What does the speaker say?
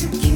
to keep